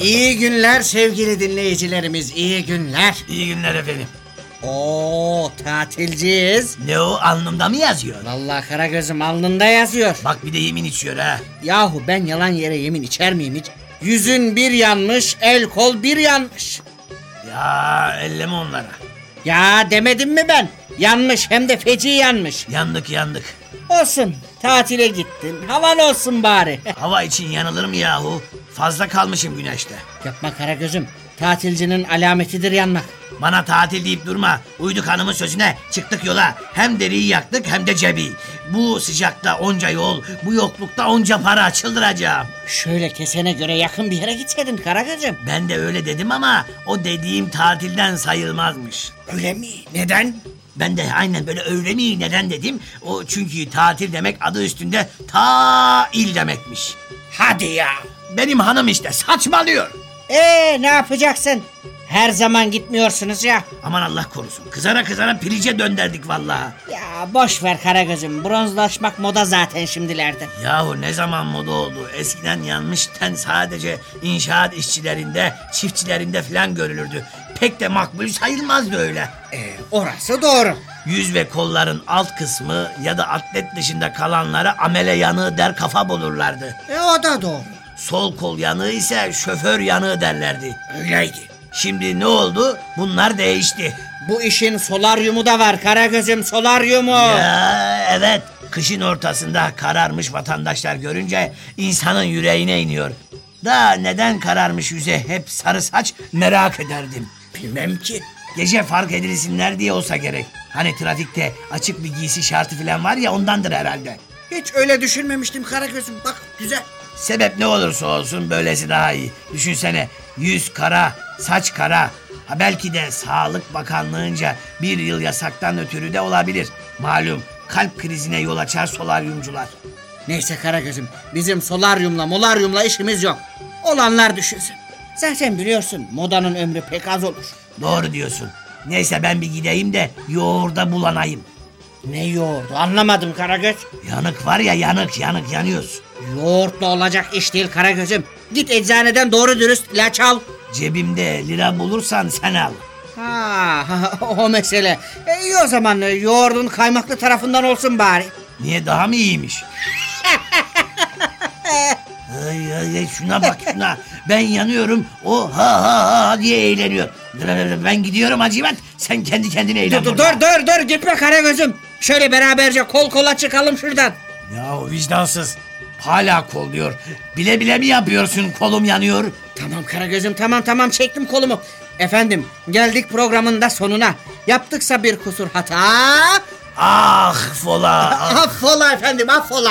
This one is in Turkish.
İyi günler sevgili dinleyicilerimiz iyi günler. İyi günler efendim. Oo tatilciyiz. Ne o alnımda mı yazıyor? Vallahi Karagöz'üm alnında yazıyor. Bak bir de yemin içiyor ha. Yahu ben yalan yere yemin içer miyim hiç? Yüzün bir yanmış, el kol bir yanmış. Ya elleme onlara. Ya demedim mi ben? Yanmış hem de feci yanmış. Yandık yandık. Olsun tatile gittin. Havan olsun bari. Hava için yanılır mı yahu? Fazla kalmışım güneşte. Yapma Karagöz'üm. Tatilcinin alametidir yanmak. Bana tatil deyip durma. Uyduk hanımın sözüne çıktık yola. Hem deriyi yaktık hem de cebi. Bu sıcakta onca yol, bu yoklukta onca para çıldıracağım. Şöyle kesene göre yakın bir yere gitseydin Karagöz'üm. Ben de öyle dedim ama o dediğim tatilden sayılmazmış. Öyle mi? Neden? Ben de aynen böyle öyle mi neden dedim. O çünkü tatil demek adı üstünde ta il demekmiş. Hadi ya. Benim hanım işte saçmalıyor. Ee ne yapacaksın? Her zaman gitmiyorsunuz ya. Aman Allah korusun. Kızara kızara pilice dönderdik vallahi. Boş ver Karagöz'üm. Bronzlaşmak moda zaten şimdilerde. Yahu ne zaman moda oldu? Eskiden yanmış ten sadece inşaat işçilerinde, çiftçilerinde falan görülürdü. Pek de makbul sayılmazdı öyle. Ee, orası doğru. Yüz ve kolların alt kısmı ya da atlet dışında kalanlara amele yanığı der kafa bulurlardı. E o da doğru. Sol kol yanığı ise şoför yanığı derlerdi. Öyleydi. Şimdi ne oldu? Bunlar değişti. Bu işin solaryumu da var Karagöz'üm solaryumu. Ya evet, kışın ortasında kararmış vatandaşlar görünce insanın yüreğine iniyor. Da neden kararmış yüze hep sarı saç merak ederdim. Bilmem ki. Gece fark edilsinler diye olsa gerek. Hani trafikte açık bir giysi şartı falan var ya ondandır herhalde. Hiç öyle düşünmemiştim Karagöz'üm. Bak güzel. Sebep ne olursa olsun böylesi daha iyi. Düşünsene yüz kara, saç kara. Ha belki de Sağlık Bakanlığınca bir yıl yasaktan ötürü de olabilir. Malum kalp krizine yol açar solaryumcular. Neyse Karagöz'üm bizim solaryumla molaryumla işimiz yok. Olanlar düşünsün. Zaten biliyorsun modanın ömrü pek az olur. Doğru diyorsun. Neyse ben bir gideyim de yoğurda bulanayım. Ne yoğurdu anlamadım Karagöz. Yanık var ya yanık yanık yanıyoruz. Yoğurtla olacak iş değil Karagöz'üm. Git eczaneden doğru dürüst ilaç al. Cebimde lira bulursan sen al. Ha, o mesele. E, iyi o zaman e, yoğurdun kaymaklı tarafından olsun bari. Niye daha mı iyiymiş? ay, ay, ay, şuna bak şuna. Ben yanıyorum. O ha ha ha diye eğleniyor. Ben gidiyorum Hacivat. Sen kendi kendine eğlen. Dur dur burada. dur dur gitme Karagöz'üm. Şöyle beraberce kol kola çıkalım şuradan. Ya o vicdansız. Hala kol diyor. Bile bile mi yapıyorsun kolum yanıyor. Tamam Karagöz'üm tamam tamam çektim kolumu. Efendim geldik programın da sonuna. Yaptıksa bir kusur hata. Ah fola. ah. Affola efendim affola.